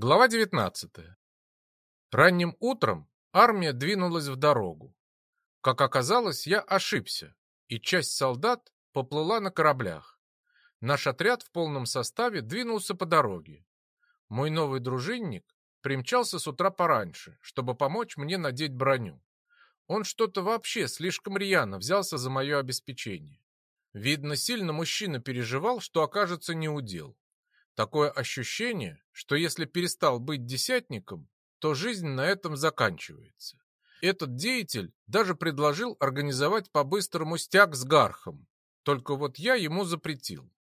Глава 19. Ранним утром армия двинулась в дорогу. Как оказалось, я ошибся, и часть солдат поплыла на кораблях. Наш отряд в полном составе двинулся по дороге. Мой новый дружинник примчался с утра пораньше, чтобы помочь мне надеть броню. Он что-то вообще слишком рьяно взялся за мое обеспечение. Видно, сильно мужчина переживал, что окажется неудел. Такое ощущение, что если перестал быть десятником, то жизнь на этом заканчивается. Этот деятель даже предложил организовать по-быстрому стяг с гархом. Только вот я ему запретил.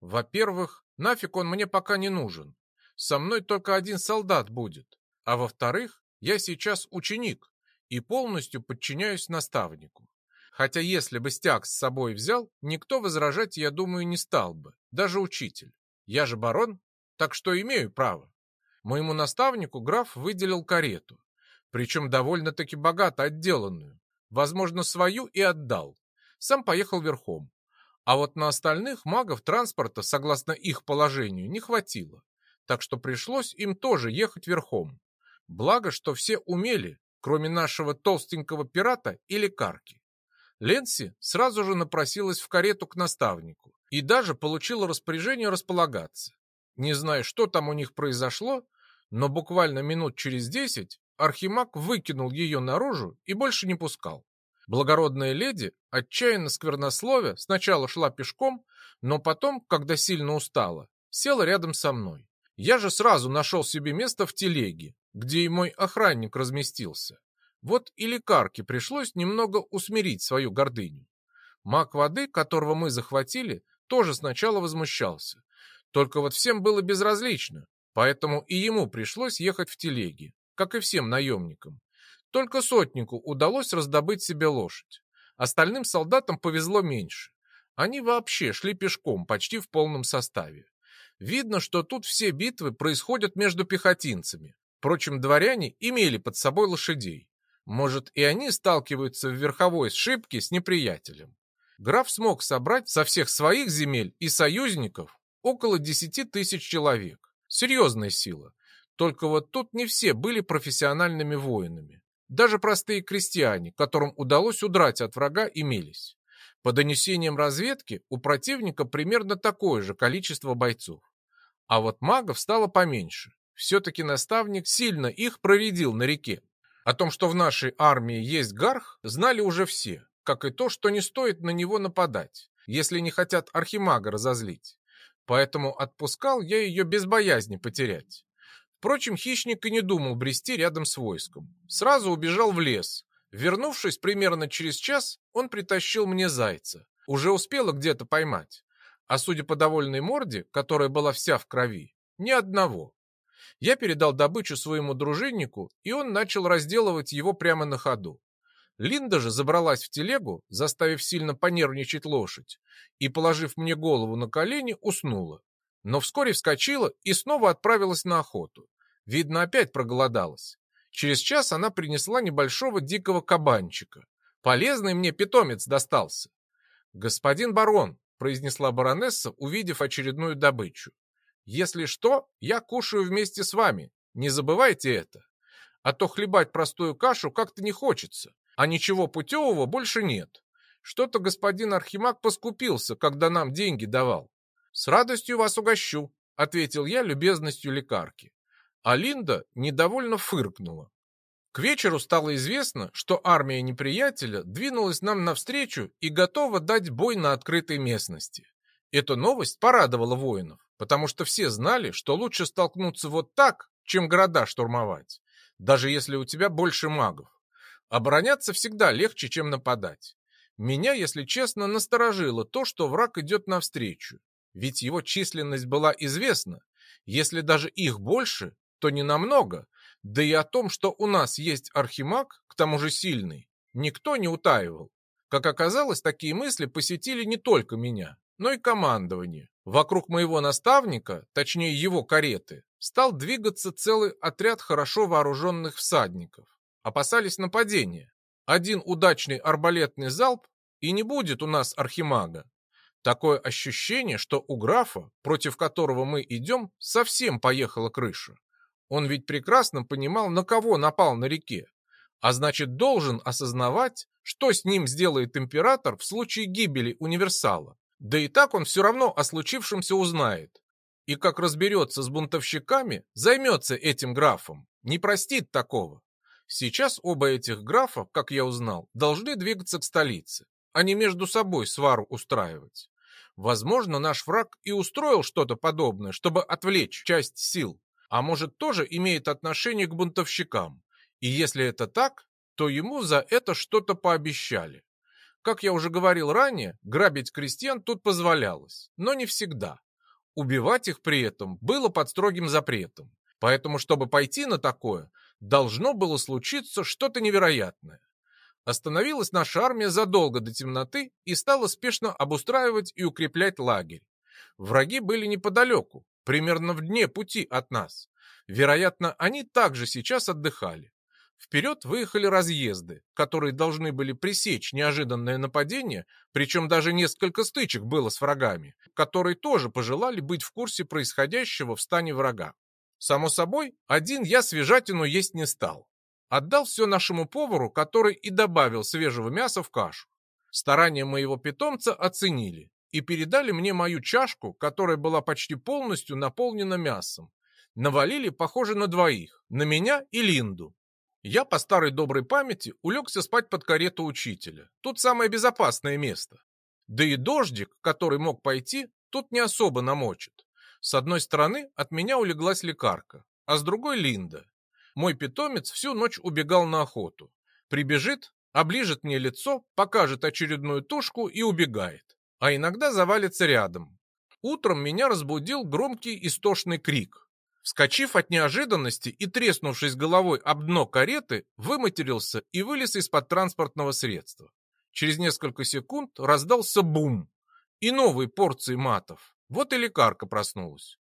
Во-первых, нафиг он мне пока не нужен. Со мной только один солдат будет. А во-вторых, я сейчас ученик и полностью подчиняюсь наставнику. Хотя если бы стяг с собой взял, никто возражать, я думаю, не стал бы, даже учитель. Я же барон, так что имею право. Моему наставнику граф выделил карету, причем довольно-таки богато отделанную. Возможно, свою и отдал. Сам поехал верхом. А вот на остальных магов транспорта, согласно их положению, не хватило. Так что пришлось им тоже ехать верхом. Благо, что все умели, кроме нашего толстенького пирата и лекарки. Ленси сразу же напросилась в карету к наставнику и даже получила распоряжение располагаться. Не знаю, что там у них произошло, но буквально минут через десять Архимаг выкинул ее наружу и больше не пускал. Благородная леди, отчаянно сквернословя, сначала шла пешком, но потом, когда сильно устала, села рядом со мной. Я же сразу нашел себе место в телеге, где и мой охранник разместился. Вот и лекарке пришлось немного усмирить свою гордыню. Маг воды, которого мы захватили, тоже сначала возмущался. Только вот всем было безразлично, поэтому и ему пришлось ехать в телеге, как и всем наемникам. Только сотнику удалось раздобыть себе лошадь. Остальным солдатам повезло меньше. Они вообще шли пешком, почти в полном составе. Видно, что тут все битвы происходят между пехотинцами. Впрочем, дворяне имели под собой лошадей. Может, и они сталкиваются в верховой сшибке с неприятелем граф смог собрать со всех своих земель и союзников около 10 тысяч человек. Серьезная сила. Только вот тут не все были профессиональными воинами. Даже простые крестьяне, которым удалось удрать от врага, имелись. По донесениям разведки, у противника примерно такое же количество бойцов. А вот магов стало поменьше. Все-таки наставник сильно их проредил на реке. О том, что в нашей армии есть гарх, знали уже все как и то, что не стоит на него нападать, если не хотят архимага разозлить. Поэтому отпускал я ее без боязни потерять. Впрочем, хищник и не думал брести рядом с войском. Сразу убежал в лес. Вернувшись примерно через час, он притащил мне зайца. Уже успела где-то поймать. А судя по довольной морде, которая была вся в крови, ни одного. Я передал добычу своему дружиннику, и он начал разделывать его прямо на ходу. Линда же забралась в телегу, заставив сильно понервничать лошадь, и, положив мне голову на колени, уснула. Но вскоре вскочила и снова отправилась на охоту. Видно, опять проголодалась. Через час она принесла небольшого дикого кабанчика. Полезный мне питомец достался. «Господин барон», — произнесла баронесса, увидев очередную добычу, «если что, я кушаю вместе с вами, не забывайте это. А то хлебать простую кашу как-то не хочется а ничего путевого больше нет. Что-то господин Архимаг поскупился, когда нам деньги давал. С радостью вас угощу, ответил я любезностью лекарки. А Линда недовольно фыркнула. К вечеру стало известно, что армия неприятеля двинулась нам навстречу и готова дать бой на открытой местности. Эта новость порадовала воинов, потому что все знали, что лучше столкнуться вот так, чем города штурмовать, даже если у тебя больше магов. Обороняться всегда легче, чем нападать. Меня, если честно, насторожило то, что враг идет навстречу. Ведь его численность была известна. Если даже их больше, то не намного. Да и о том, что у нас есть архимаг, к тому же сильный, никто не утаивал. Как оказалось, такие мысли посетили не только меня, но и командование. Вокруг моего наставника, точнее его кареты, стал двигаться целый отряд хорошо вооруженных всадников опасались нападения. Один удачный арбалетный залп, и не будет у нас архимага. Такое ощущение, что у графа, против которого мы идем, совсем поехала крыша. Он ведь прекрасно понимал, на кого напал на реке, а значит должен осознавать, что с ним сделает император в случае гибели универсала. Да и так он все равно о случившемся узнает. И как разберется с бунтовщиками, займется этим графом, не простит такого. Сейчас оба этих графа, как я узнал, должны двигаться к столице, а не между собой свару устраивать. Возможно, наш враг и устроил что-то подобное, чтобы отвлечь часть сил, а может тоже имеет отношение к бунтовщикам. И если это так, то ему за это что-то пообещали. Как я уже говорил ранее, грабить крестьян тут позволялось, но не всегда. Убивать их при этом было под строгим запретом. Поэтому, чтобы пойти на такое, должно было случиться что-то невероятное. Остановилась наша армия задолго до темноты и стала спешно обустраивать и укреплять лагерь. Враги были неподалеку, примерно в дне пути от нас. Вероятно, они также сейчас отдыхали. Вперед выехали разъезды, которые должны были пресечь неожиданное нападение, причем даже несколько стычек было с врагами, которые тоже пожелали быть в курсе происходящего в стане врага. Само собой, один я свежатину есть не стал. Отдал все нашему повару, который и добавил свежего мяса в кашу. Старания моего питомца оценили и передали мне мою чашку, которая была почти полностью наполнена мясом. Навалили, похоже, на двоих, на меня и Линду. Я по старой доброй памяти улегся спать под карету учителя. Тут самое безопасное место. Да и дождик, который мог пойти, тут не особо намочит. С одной стороны от меня улеглась лекарка, а с другой Линда. Мой питомец всю ночь убегал на охоту. Прибежит, оближет мне лицо, покажет очередную тушку и убегает. А иногда завалится рядом. Утром меня разбудил громкий истошный крик. Вскочив от неожиданности и треснувшись головой об дно кареты, выматерился и вылез из-под транспортного средства. Через несколько секунд раздался бум и новые порции матов. Вот и лекарка проснулась.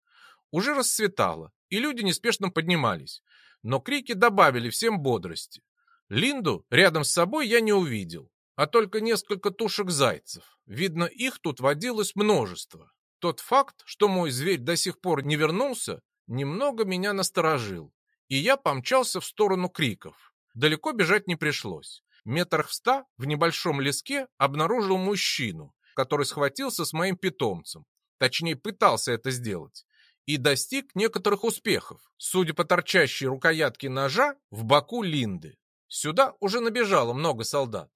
Уже расцветало, и люди неспешно поднимались, но крики добавили всем бодрости. Линду рядом с собой я не увидел, а только несколько тушек зайцев. Видно, их тут водилось множество. Тот факт, что мой зверь до сих пор не вернулся, немного меня насторожил, и я помчался в сторону криков. Далеко бежать не пришлось. Метрах в ста в небольшом леске обнаружил мужчину, который схватился с моим питомцем, точнее пытался это сделать, и достиг некоторых успехов, судя по торчащей рукоятке ножа в боку Линды. Сюда уже набежало много солдат.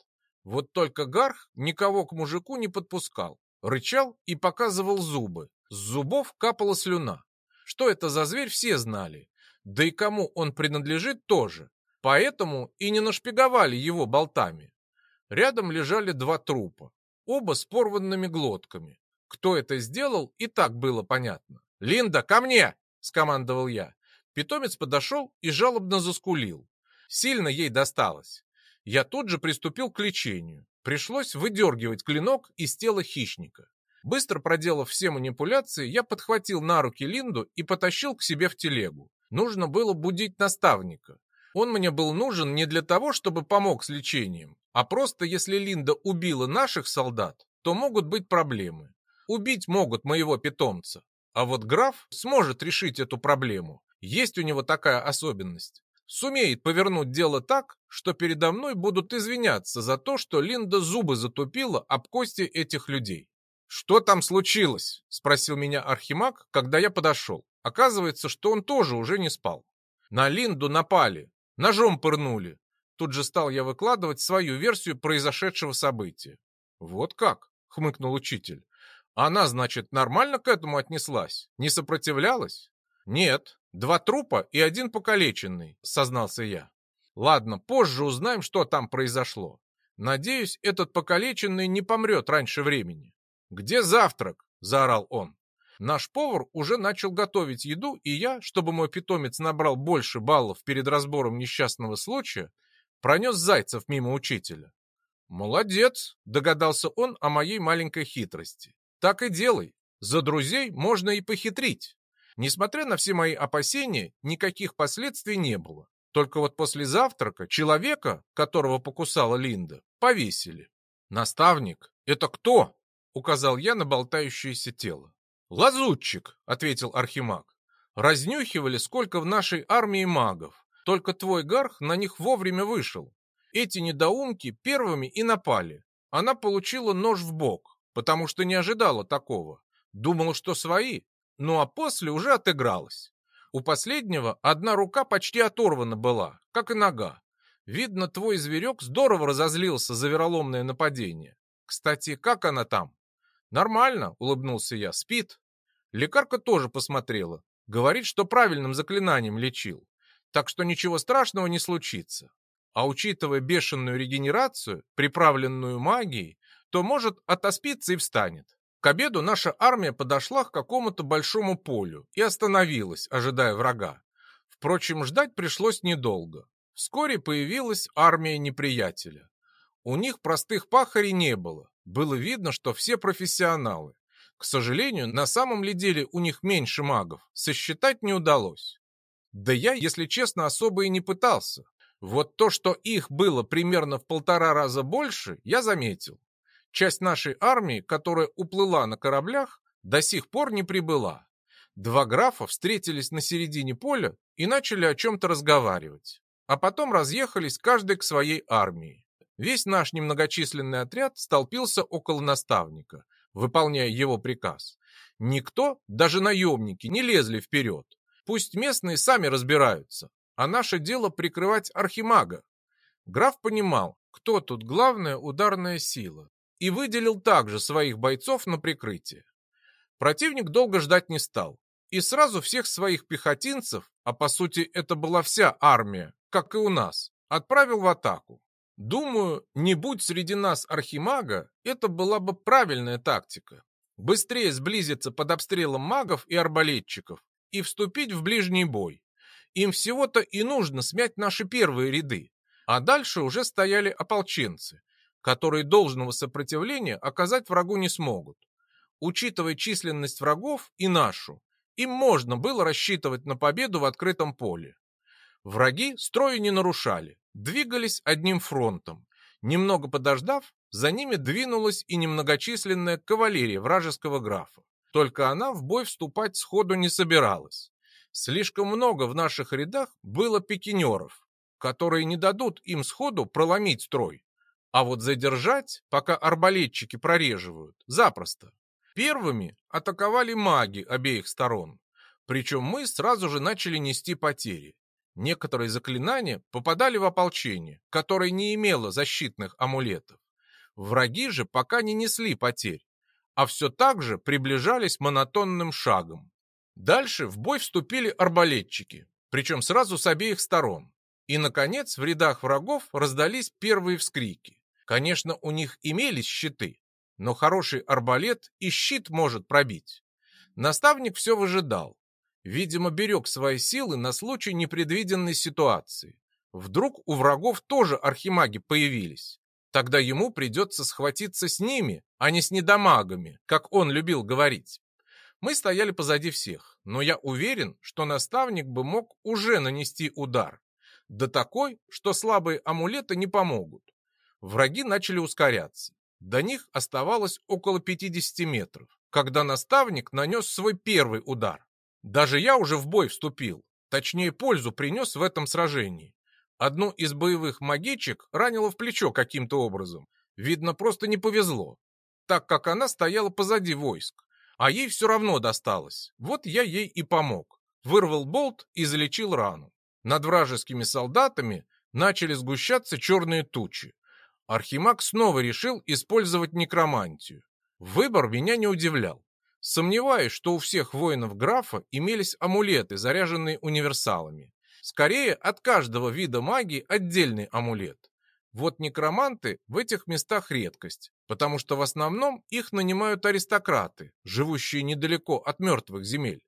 Вот только Гарх никого к мужику не подпускал, рычал и показывал зубы. С зубов капала слюна. Что это за зверь, все знали. Да и кому он принадлежит тоже. Поэтому и не нашпиговали его болтами. Рядом лежали два трупа, оба с порванными глотками. Кто это сделал, и так было понятно. «Линда, ко мне!» – скомандовал я. Питомец подошел и жалобно заскулил. Сильно ей досталось. Я тут же приступил к лечению. Пришлось выдергивать клинок из тела хищника. Быстро проделав все манипуляции, я подхватил на руки Линду и потащил к себе в телегу. Нужно было будить наставника. Он мне был нужен не для того, чтобы помог с лечением, а просто если Линда убила наших солдат, то могут быть проблемы. Убить могут моего питомца. А вот граф сможет решить эту проблему. Есть у него такая особенность. Сумеет повернуть дело так, что передо мной будут извиняться за то, что Линда зубы затупила об кости этих людей. «Что там случилось?» – спросил меня Архимаг, когда я подошел. Оказывается, что он тоже уже не спал. На Линду напали, ножом пырнули. Тут же стал я выкладывать свою версию произошедшего события. «Вот как?» – хмыкнул учитель. «Она, значит, нормально к этому отнеслась? Не сопротивлялась?» «Нет, два трупа и один покалеченный», – сознался я. «Ладно, позже узнаем, что там произошло. Надеюсь, этот покалеченный не помрет раньше времени. «Где завтрак?» – заорал он. Наш повар уже начал готовить еду, и я, чтобы мой питомец набрал больше баллов перед разбором несчастного случая, пронес зайцев мимо учителя. «Молодец!» – догадался он о моей маленькой хитрости. «Так и делай. За друзей можно и похитрить». Несмотря на все мои опасения, никаких последствий не было. Только вот после завтрака человека, которого покусала Линда, повесили. «Наставник, это кто?» указал я на болтающееся тело. «Лазутчик», — ответил Архимаг. Разнюхивали, сколько в нашей армии магов. Только твой гарх на них вовремя вышел. Эти недоумки первыми и напали. Она получила нож в бок, потому что не ожидала такого. Думала, что свои, ну а после уже отыгралась. У последнего одна рука почти оторвана была, как и нога. Видно, твой зверек здорово разозлился за вероломное нападение. Кстати, как она там? Нормально, улыбнулся я, спит. Лекарка тоже посмотрела. Говорит, что правильным заклинанием лечил. Так что ничего страшного не случится. А учитывая бешеную регенерацию, приправленную магией, то может отоспиться и встанет. К обеду наша армия подошла к какому-то большому полю и остановилась, ожидая врага. Впрочем, ждать пришлось недолго. Вскоре появилась армия неприятеля. У них простых пахарей не было. Было видно, что все профессионалы. К сожалению, на самом ли деле у них меньше магов, сосчитать не удалось. Да я, если честно, особо и не пытался. Вот то, что их было примерно в полтора раза больше, я заметил. Часть нашей армии, которая уплыла на кораблях, до сих пор не прибыла. Два графа встретились на середине поля и начали о чем-то разговаривать. А потом разъехались каждый к своей армии. Весь наш немногочисленный отряд столпился около наставника, выполняя его приказ. Никто, даже наемники, не лезли вперед. Пусть местные сами разбираются, а наше дело прикрывать архимага. Граф понимал, кто тут главная ударная сила, и выделил также своих бойцов на прикрытие. Противник долго ждать не стал, и сразу всех своих пехотинцев, а по сути это была вся армия, как и у нас, отправил в атаку. Думаю, не будь среди нас архимага, это была бы правильная тактика. Быстрее сблизиться под обстрелом магов и арбалетчиков и вступить в ближний бой. Им всего-то и нужно смять наши первые ряды, а дальше уже стояли ополченцы, которые должного сопротивления оказать врагу не смогут. Учитывая численность врагов и нашу, им можно было рассчитывать на победу в открытом поле. Враги строя не нарушали, двигались одним фронтом. Немного подождав, за ними двинулась и немногочисленная кавалерия вражеского графа. Только она в бой вступать сходу не собиралась. Слишком много в наших рядах было пикинеров, которые не дадут им сходу проломить строй. А вот задержать, пока арбалетчики прореживают, запросто. Первыми атаковали маги обеих сторон. Причем мы сразу же начали нести потери. Некоторые заклинания попадали в ополчение, которое не имело защитных амулетов. Враги же пока не несли потерь, а все так же приближались монотонным шагом. Дальше в бой вступили арбалетчики, причем сразу с обеих сторон. И, наконец, в рядах врагов раздались первые вскрики. Конечно, у них имелись щиты, но хороший арбалет и щит может пробить. Наставник все выжидал. Видимо, берег свои силы на случай непредвиденной ситуации. Вдруг у врагов тоже архимаги появились. Тогда ему придется схватиться с ними, а не с недомагами, как он любил говорить. Мы стояли позади всех, но я уверен, что наставник бы мог уже нанести удар. Да такой, что слабые амулеты не помогут. Враги начали ускоряться. До них оставалось около 50 метров, когда наставник нанес свой первый удар. Даже я уже в бой вступил, точнее пользу принес в этом сражении. Одну из боевых магичек ранило в плечо каким-то образом. Видно, просто не повезло, так как она стояла позади войск а ей все равно досталось. Вот я ей и помог. Вырвал болт и залечил рану. Над вражескими солдатами начали сгущаться черные тучи. Архимаг снова решил использовать некромантию. Выбор меня не удивлял. Сомневаюсь, что у всех воинов графа имелись амулеты, заряженные универсалами. Скорее, от каждого вида магии отдельный амулет. Вот некроманты в этих местах редкость, потому что в основном их нанимают аристократы, живущие недалеко от мертвых земель.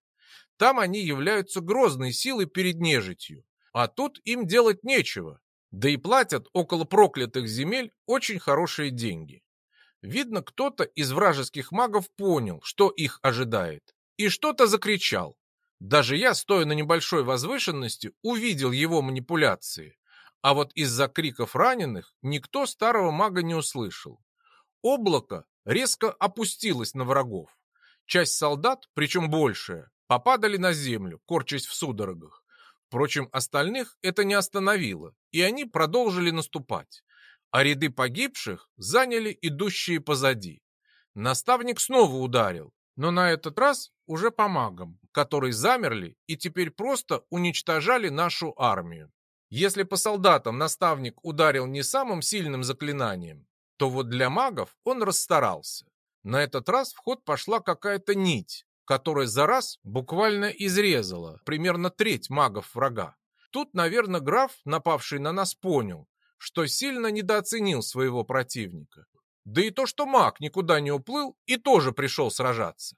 Там они являются грозной силой перед нежитью, а тут им делать нечего, да и платят около проклятых земель очень хорошие деньги. Видно, кто-то из вражеских магов понял, что их ожидает, и что-то закричал. Даже я, стоя на небольшой возвышенности, увидел его манипуляции. А вот из-за криков раненых никто старого мага не услышал. Облако резко опустилось на врагов. Часть солдат, причем большая, попадали на землю, корчась в судорогах. Впрочем, остальных это не остановило, и они продолжили наступать. А ряды погибших заняли идущие позади. Наставник снова ударил, но на этот раз уже по магам, которые замерли и теперь просто уничтожали нашу армию. Если по солдатам наставник ударил не самым сильным заклинанием, то вот для магов он расстарался. На этот раз в ход пошла какая-то нить, которая за раз буквально изрезала примерно треть магов врага. Тут, наверное, граф, напавший на нас, понял, что сильно недооценил своего противника. Да и то, что маг никуда не уплыл и тоже пришел сражаться.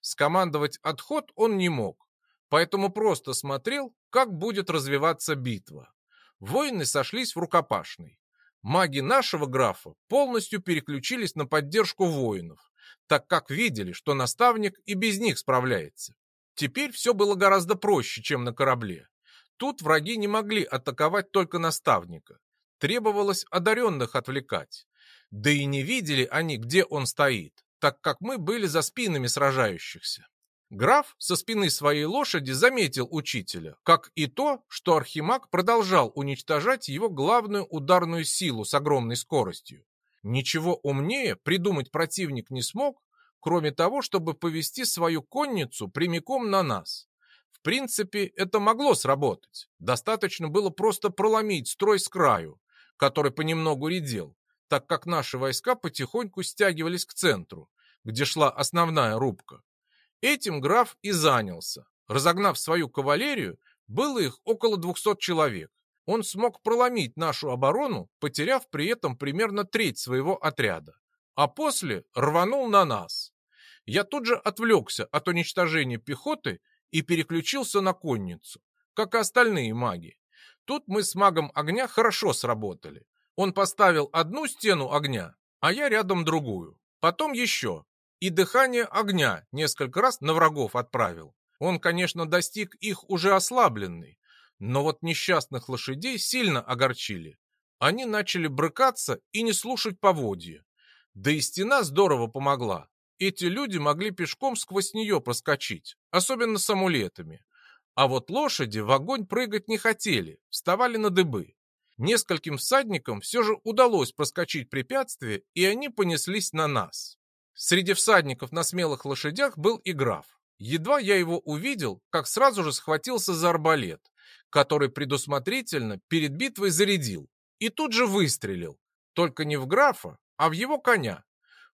Скомандовать отход он не мог, поэтому просто смотрел, как будет развиваться битва. Воины сошлись в рукопашной. Маги нашего графа полностью переключились на поддержку воинов, так как видели, что наставник и без них справляется. Теперь все было гораздо проще, чем на корабле. Тут враги не могли атаковать только наставника. Требовалось одаренных отвлекать. Да и не видели они, где он стоит, так как мы были за спинами сражающихся. Граф со спины своей лошади заметил учителя, как и то, что Архимаг продолжал уничтожать его главную ударную силу с огромной скоростью. Ничего умнее придумать противник не смог, кроме того, чтобы повести свою конницу прямиком на нас. В принципе, это могло сработать. Достаточно было просто проломить строй с краю, который понемногу редел, так как наши войска потихоньку стягивались к центру, где шла основная рубка. Этим граф и занялся. Разогнав свою кавалерию, было их около 200 человек. Он смог проломить нашу оборону, потеряв при этом примерно треть своего отряда. А после рванул на нас. Я тут же отвлекся от уничтожения пехоты и переключился на конницу, как и остальные маги. Тут мы с магом огня хорошо сработали. Он поставил одну стену огня, а я рядом другую. Потом еще и дыхание огня несколько раз на врагов отправил. Он, конечно, достиг их уже ослабленный, но вот несчастных лошадей сильно огорчили. Они начали брыкаться и не слушать поводья. Да и стена здорово помогла. Эти люди могли пешком сквозь нее проскочить, особенно с амулетами. А вот лошади в огонь прыгать не хотели, вставали на дыбы. Нескольким всадникам все же удалось проскочить препятствие, и они понеслись на нас. Среди всадников на смелых лошадях был и граф. Едва я его увидел, как сразу же схватился за арбалет, который предусмотрительно перед битвой зарядил, и тут же выстрелил. Только не в графа, а в его коня.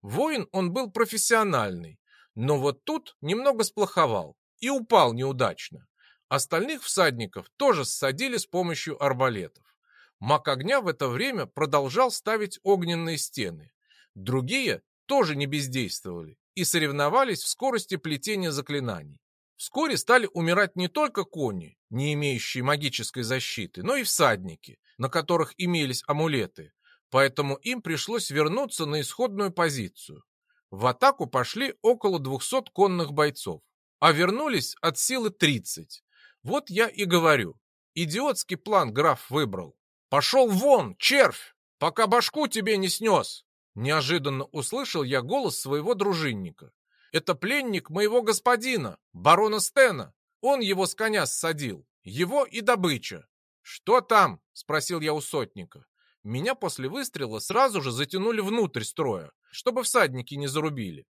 Воин он был профессиональный, но вот тут немного сплоховал и упал неудачно. Остальных всадников тоже ссадили с помощью арбалетов. Маг огня в это время продолжал ставить огненные стены. Другие тоже не бездействовали и соревновались в скорости плетения заклинаний. Вскоре стали умирать не только кони, не имеющие магической защиты, но и всадники, на которых имелись амулеты, поэтому им пришлось вернуться на исходную позицию. В атаку пошли около 200 конных бойцов, а вернулись от силы 30. Вот я и говорю, идиотский план граф выбрал. «Пошел вон, червь, пока башку тебе не снес!» Неожиданно услышал я голос своего дружинника. «Это пленник моего господина, барона Стена. Он его с коня ссадил. Его и добыча». «Что там?» — спросил я у сотника. Меня после выстрела сразу же затянули внутрь строя, чтобы всадники не зарубили.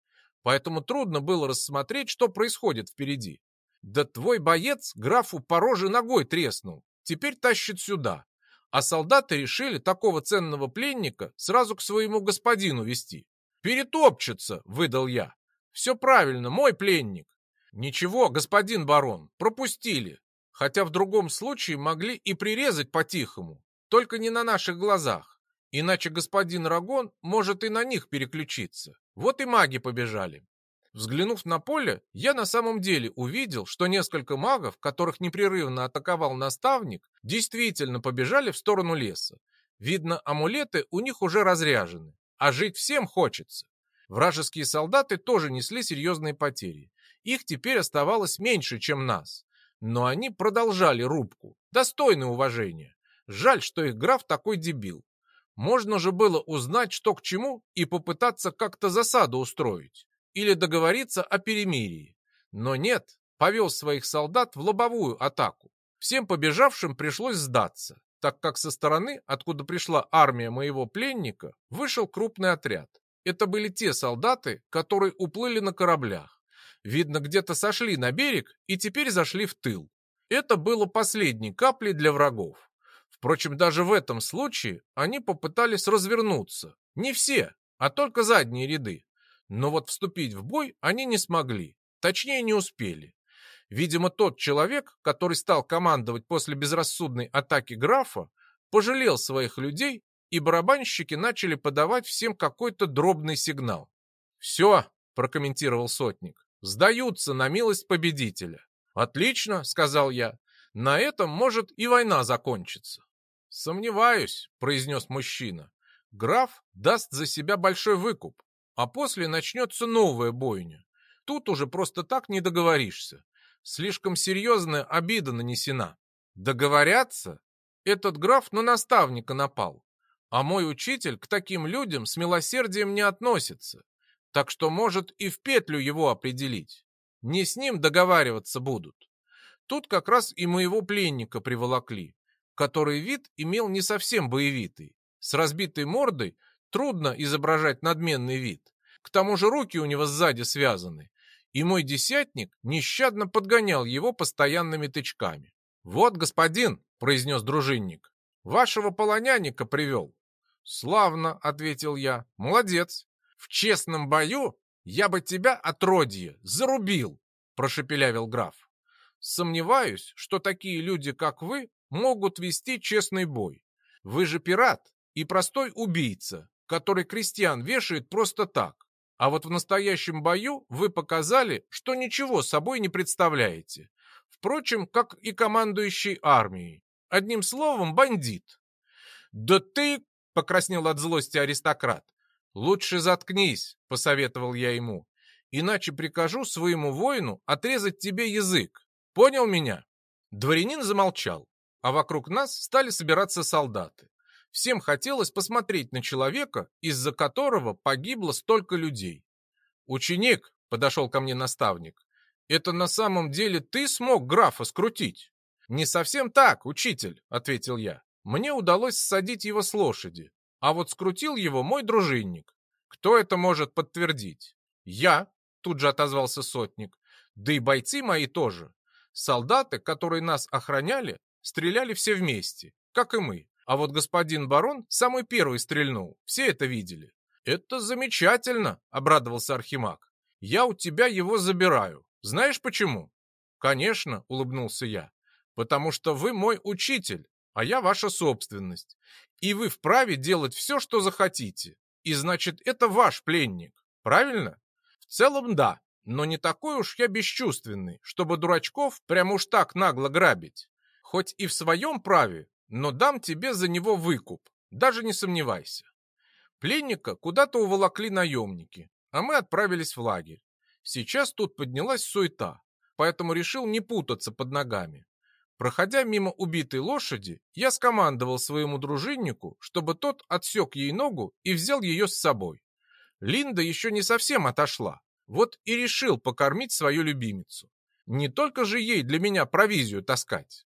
Поэтому трудно было рассмотреть, что происходит впереди. Да твой боец графу по роже ногой треснул. Теперь тащит сюда а солдаты решили такого ценного пленника сразу к своему господину вести. «Перетопчется», — выдал я. «Все правильно, мой пленник». «Ничего, господин барон, пропустили. Хотя в другом случае могли и прирезать по-тихому, только не на наших глазах. Иначе господин Рагон может и на них переключиться. Вот и маги побежали. Взглянув на поле, я на самом деле увидел, что несколько магов, которых непрерывно атаковал наставник, действительно побежали в сторону леса. Видно, амулеты у них уже разряжены, а жить всем хочется. Вражеские солдаты тоже несли серьезные потери. Их теперь оставалось меньше, чем нас. Но они продолжали рубку, достойны уважения. Жаль, что их граф такой дебил. Можно же было узнать, что к чему, и попытаться как-то засаду устроить или договориться о перемирии. Но нет, повел своих солдат в лобовую атаку. Всем побежавшим пришлось сдаться, так как со стороны, откуда пришла армия моего пленника, вышел крупный отряд. Это были те солдаты, которые уплыли на кораблях. Видно, где-то сошли на берег и теперь зашли в тыл. Это было последней каплей для врагов. Впрочем, даже в этом случае они попытались развернуться. Не все, а только задние ряды. Но вот вступить в бой они не смогли, точнее не успели. Видимо, тот человек, который стал командовать после безрассудной атаки графа, пожалел своих людей, и барабанщики начали подавать всем какой-то дробный сигнал. «Все», — прокомментировал сотник, — «сдаются на милость победителя». «Отлично», — сказал я, — «на этом может и война закончиться». «Сомневаюсь», — произнес мужчина. «Граф даст за себя большой выкуп, а после начнется новая бойня. Тут уже просто так не договоришься. Слишком серьезная обида нанесена. Договорятся? Этот граф на наставника напал. А мой учитель к таким людям с милосердием не относится. Так что может и в петлю его определить. Не с ним договариваться будут. Тут как раз и моего пленника приволокли, который вид имел не совсем боевитый. С разбитой мордой трудно изображать надменный вид. К тому же руки у него сзади связаны, и мой десятник нещадно подгонял его постоянными тычками. «Вот, господин», — произнес дружинник, — «вашего полоняника привел». «Славно», — ответил я, — «молодец. В честном бою я бы тебя, отродье, зарубил», — прошепелявил граф. «Сомневаюсь, что такие люди, как вы, могут вести честный бой. Вы же пират и простой убийца, который крестьян вешает просто так. А вот в настоящем бою вы показали, что ничего собой не представляете. Впрочем, как и командующий армией. Одним словом, бандит. «Да ты...» — покраснел от злости аристократ. «Лучше заткнись», — посоветовал я ему. «Иначе прикажу своему воину отрезать тебе язык. Понял меня?» Дворянин замолчал, а вокруг нас стали собираться солдаты. Всем хотелось посмотреть на человека, из-за которого погибло столько людей. «Ученик», — подошел ко мне наставник, — «это на самом деле ты смог графа скрутить?» «Не совсем так, учитель», — ответил я. «Мне удалось ссадить его с лошади, а вот скрутил его мой дружинник. Кто это может подтвердить?» «Я», — тут же отозвался сотник, — «да и бойцы мои тоже. Солдаты, которые нас охраняли, стреляли все вместе, как и мы. А вот господин барон самый первый стрельнул. Все это видели. Это замечательно, обрадовался Архимаг. Я у тебя его забираю. Знаешь почему? Конечно, улыбнулся я. Потому что вы мой учитель, а я ваша собственность. И вы вправе делать все, что захотите. И значит, это ваш пленник. Правильно? В целом, да. Но не такой уж я бесчувственный, чтобы дурачков прямо уж так нагло грабить. Хоть и в своем праве, но дам тебе за него выкуп, даже не сомневайся. Пленника куда-то уволокли наемники, а мы отправились в лагерь. Сейчас тут поднялась суета, поэтому решил не путаться под ногами. Проходя мимо убитой лошади, я скомандовал своему дружиннику, чтобы тот отсек ей ногу и взял ее с собой. Линда еще не совсем отошла, вот и решил покормить свою любимицу. Не только же ей для меня провизию таскать.